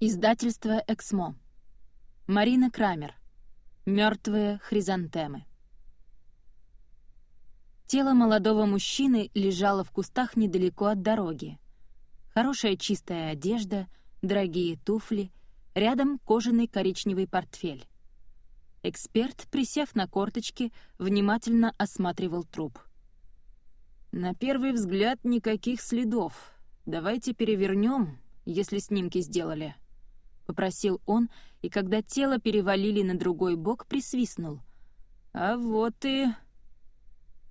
Издательство «Эксмо». Марина Крамер. Мертвые хризантемы. Тело молодого мужчины лежало в кустах недалеко от дороги. Хорошая чистая одежда, дорогие туфли, рядом кожаный коричневый портфель. Эксперт, присев на корточки, внимательно осматривал труп. «На первый взгляд никаких следов. Давайте перевернем, если снимки сделали», попросил он, и когда тело перевалили на другой бок, присвистнул. «А вот и...»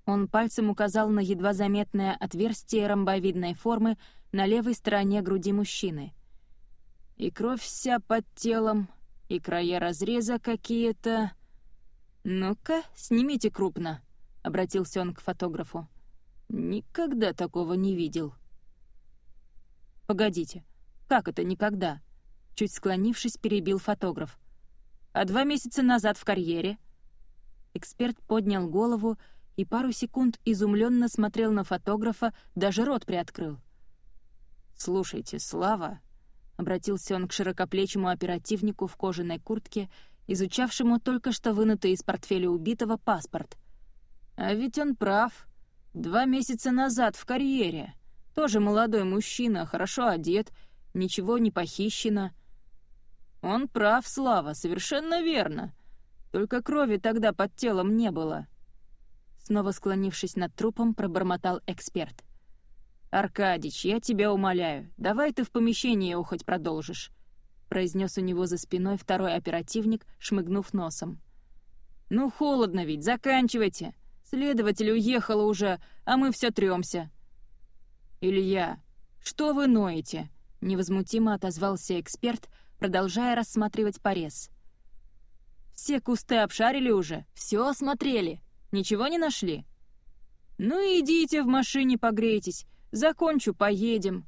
Он пальцем указал на едва заметное отверстие ромбовидной формы на левой стороне груди мужчины. «И кровь вся под телом, и края разреза какие-то...» «Ну-ка, снимите крупно», — обратился он к фотографу. «Никогда такого не видел». «Погодите, как это никогда?» Чуть склонившись, перебил фотограф. «А два месяца назад в карьере?» Эксперт поднял голову и пару секунд изумленно смотрел на фотографа, даже рот приоткрыл. «Слушайте, Слава», — обратился он к широкоплечему оперативнику в кожаной куртке, изучавшему только что вынутый из портфеля убитого паспорт. «А ведь он прав. Два месяца назад в карьере. Тоже молодой мужчина, хорошо одет, ничего не похищено». «Он прав, Слава, совершенно верно. Только крови тогда под телом не было». Снова склонившись над трупом, пробормотал эксперт. «Аркадич, я тебя умоляю, давай ты в помещение хоть продолжишь», произнес у него за спиной второй оперативник, шмыгнув носом. «Ну, холодно ведь, заканчивайте. Следователь уехала уже, а мы все трёмся». «Илья, что вы ноете?» — невозмутимо отозвался эксперт, продолжая рассматривать порез. «Все кусты обшарили уже, все осмотрели. Ничего не нашли?» «Ну идите в машине погрейтесь, закончу, поедем».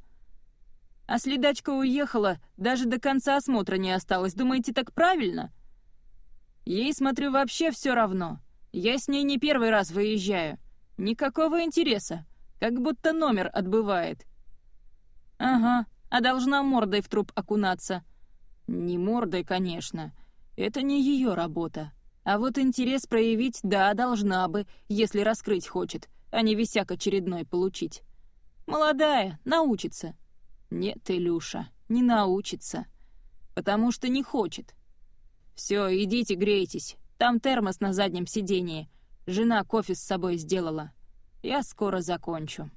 А следачка уехала, даже до конца осмотра не осталось. Думаете, так правильно? Ей, смотрю, вообще все равно. Я с ней не первый раз выезжаю. Никакого интереса. Как будто номер отбывает. Ага, а должна мордой в труп окунаться. Не мордой, конечно. Это не ее работа. А вот интерес проявить, да, должна бы, если раскрыть хочет, а не висяк очередной получить. Молодая, научится. Нет, Илюша, не научится. Потому что не хочет. Все, идите грейтесь. Там термос на заднем сидении. Жена кофе с собой сделала. Я скоро закончу.